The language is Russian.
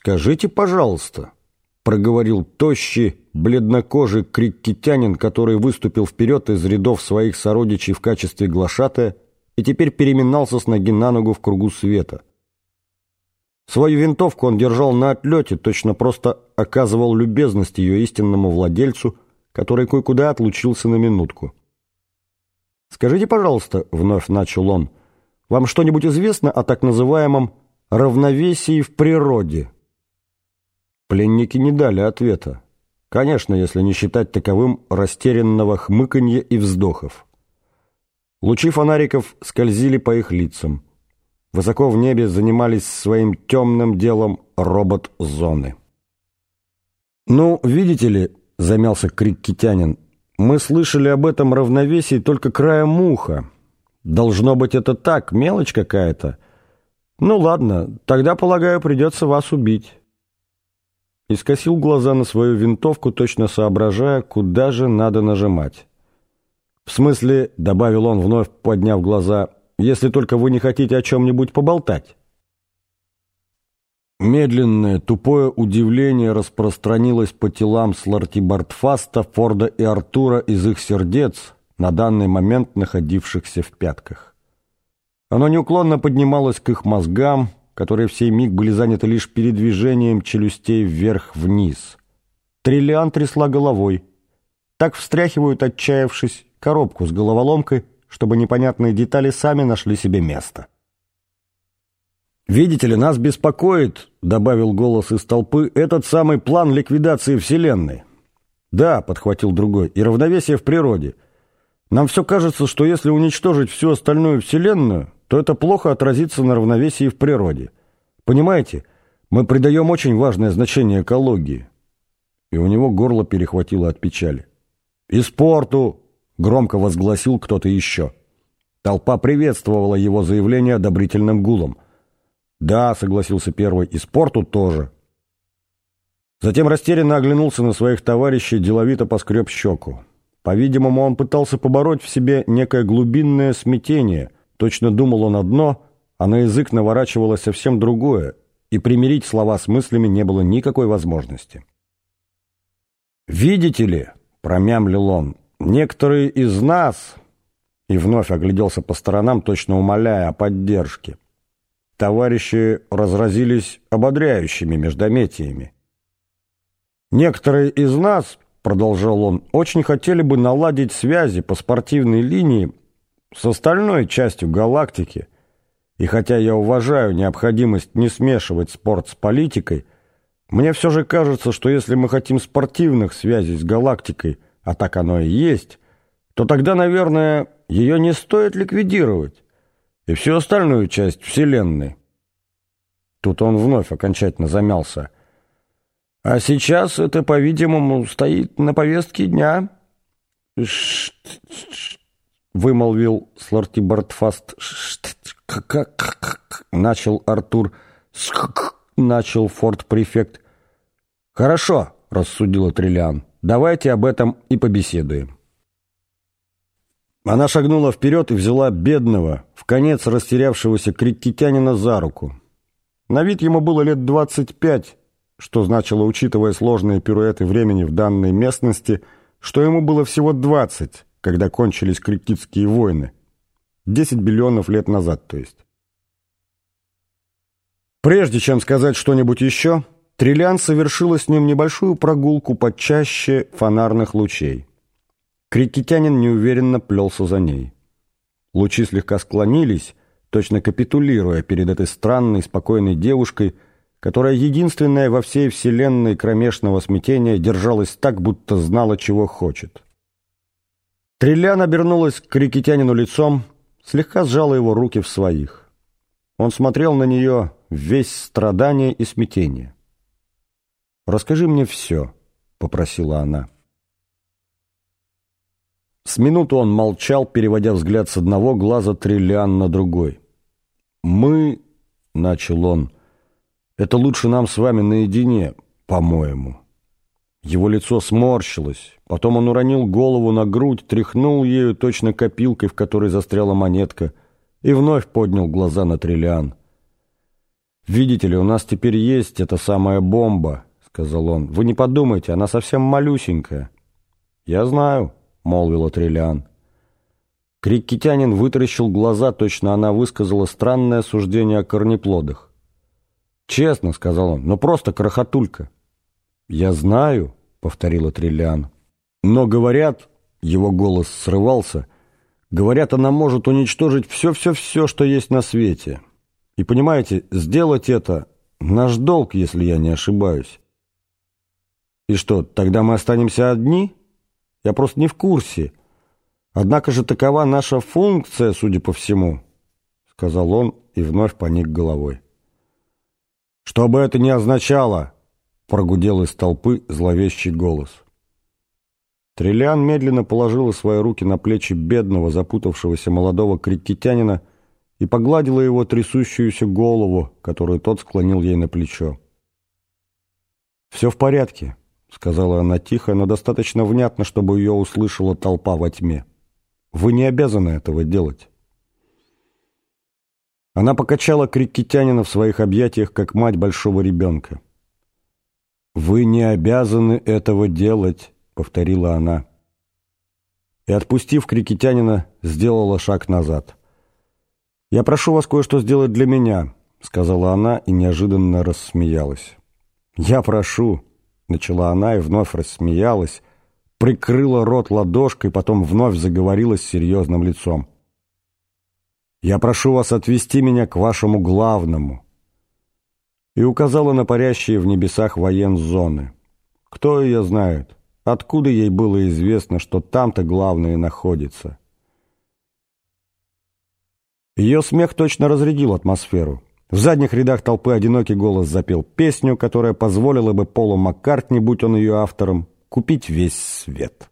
«Скажите, пожалуйста», — проговорил тощий, бледнокожий криккитянин, который выступил вперед из рядов своих сородичей в качестве глашатая и теперь переминался с ноги на ногу в кругу света. Свою винтовку он держал на отлете, точно просто оказывал любезность ее истинному владельцу, который кое-куда отлучился на минутку. «Скажите, пожалуйста», — вновь начал он, — «вам что-нибудь известно о так называемом равновесии в природе?» Пленники не дали ответа. Конечно, если не считать таковым растерянного хмыканья и вздохов. Лучи фонариков скользили по их лицам. Высоко в небе занимались своим темным делом робот-зоны. «Ну, видите ли», — замялся крик китянин, — «мы слышали об этом равновесии только краем уха. Должно быть, это так, мелочь какая-то. Ну ладно, тогда, полагаю, придется вас убить» и скосил глаза на свою винтовку, точно соображая, куда же надо нажимать. «В смысле», — добавил он, вновь подняв глаза, «если только вы не хотите о чем-нибудь поболтать». Медленное, тупое удивление распространилось по телам Сларти Бартфаста, Форда и Артура из их сердец, на данный момент находившихся в пятках. Оно неуклонно поднималось к их мозгам, которые в сей миг были заняты лишь передвижением челюстей вверх-вниз. Триллиан трясла головой. Так встряхивают, отчаявшись, коробку с головоломкой, чтобы непонятные детали сами нашли себе место. «Видите ли, нас беспокоит», — добавил голос из толпы, — «этот самый план ликвидации Вселенной». «Да», — подхватил другой, — «и равновесие в природе. Нам все кажется, что если уничтожить всю остальную Вселенную, то это плохо отразится на равновесии в природе. Понимаете, мы придаем очень важное значение экологии. И у него горло перехватило от печали. «И спорту!» — громко возгласил кто-то еще. Толпа приветствовала его заявление одобрительным гулом. «Да», — согласился первый, — «и спорту тоже». Затем растерянно оглянулся на своих товарищей, деловито поскреб щеку. По-видимому, он пытался побороть в себе некое глубинное смятение — Точно думал он одно, а на язык наворачивалось совсем другое, и примирить слова с мыслями не было никакой возможности. «Видите ли», — промямлил он, — «некоторые из нас...» И вновь огляделся по сторонам, точно умоляя о поддержке. Товарищи разразились ободряющими междометиями. «Некоторые из нас, — продолжал он, — очень хотели бы наладить связи по спортивной линии с остальной частью галактики, и хотя я уважаю необходимость не смешивать спорт с политикой, мне все же кажется, что если мы хотим спортивных связей с галактикой, а так оно и есть, то тогда, наверное, ее не стоит ликвидировать, и всю остальную часть Вселенной. Тут он вновь окончательно замялся. А сейчас это, по-видимому, стоит на повестке дня. Ш — вымолвил Сларти Бартфаст. «Как?» — начал Артур. — начал форт-префект. «Хорошо», — рассудила Триллиан. «Давайте об этом и побеседуем». Она шагнула вперед и взяла бедного, в конец растерявшегося крикетянина за руку. На вид ему было лет двадцать пять, что значило, учитывая сложные пируэты времени в данной местности, что ему было всего двадцать когда кончились крикитские войны. Десять биллионов лет назад, то есть. Прежде чем сказать что-нибудь еще, Триллиан совершила с ним небольшую прогулку под чаще фонарных лучей. Крикетянин неуверенно плелся за ней. Лучи слегка склонились, точно капитулируя перед этой странной, спокойной девушкой, которая единственная во всей вселенной кромешного смятения держалась так, будто знала, чего хочет. Триллян обернулась к крикетянину лицом, слегка сжала его руки в своих. Он смотрел на нее весь страдание и смятение. расскажи мне все», — попросила она. С минуту он молчал, переводя взгляд с одного глаза Триллиан на другой. «Мы», — начал он, — «это лучше нам с вами наедине, по-моему». Его лицо сморщилось, потом он уронил голову на грудь, тряхнул ею точно копилкой, в которой застряла монетка, и вновь поднял глаза на Триллиан. «Видите ли, у нас теперь есть эта самая бомба», — сказал он. «Вы не подумайте, она совсем малюсенькая». «Я знаю», — молвила Триллиан. Криккитянин вытаращил глаза, точно она высказала странное суждение о корнеплодах. «Честно», — сказал он, — «но просто крохотулька». «Я знаю», — повторила Триллиан. «Но говорят...» — его голос срывался. «Говорят, она может уничтожить все-все-все, что есть на свете. И, понимаете, сделать это — наш долг, если я не ошибаюсь». «И что, тогда мы останемся одни?» Я просто не в курсе. Однако же такова наша функция, судя по всему, — сказал он и вновь поник головой. Что бы это ни означало, — прогудел из толпы зловещий голос. Триллиан медленно положила свои руки на плечи бедного, запутавшегося молодого крикетянина и погладила его трясущуюся голову, которую тот склонил ей на плечо. «Все в порядке», — сказала она тихо, но достаточно внятно, чтобы ее услышала толпа во тьме. «Вы не обязаны этого делать». Она покачала крикетянина в своих объятиях, как мать большого ребенка. «Вы не обязаны этого делать», — повторила она. И, отпустив крикетянина, сделала шаг назад. «Я прошу вас кое-что сделать для меня», — сказала она и неожиданно рассмеялась. «Я прошу», Начала она и вновь рассмеялась, прикрыла рот ладошкой, потом вновь заговорила с серьезным лицом. «Я прошу вас отвести меня к вашему главному» и указала на парящие в небесах воензоны. Кто ее знает? Откуда ей было известно, что там-то главное находится? Ее смех точно разрядил атмосферу. В задних рядах толпы одинокий голос запел песню, которая позволила бы Полу Маккартни, будь он ее автором, купить весь свет.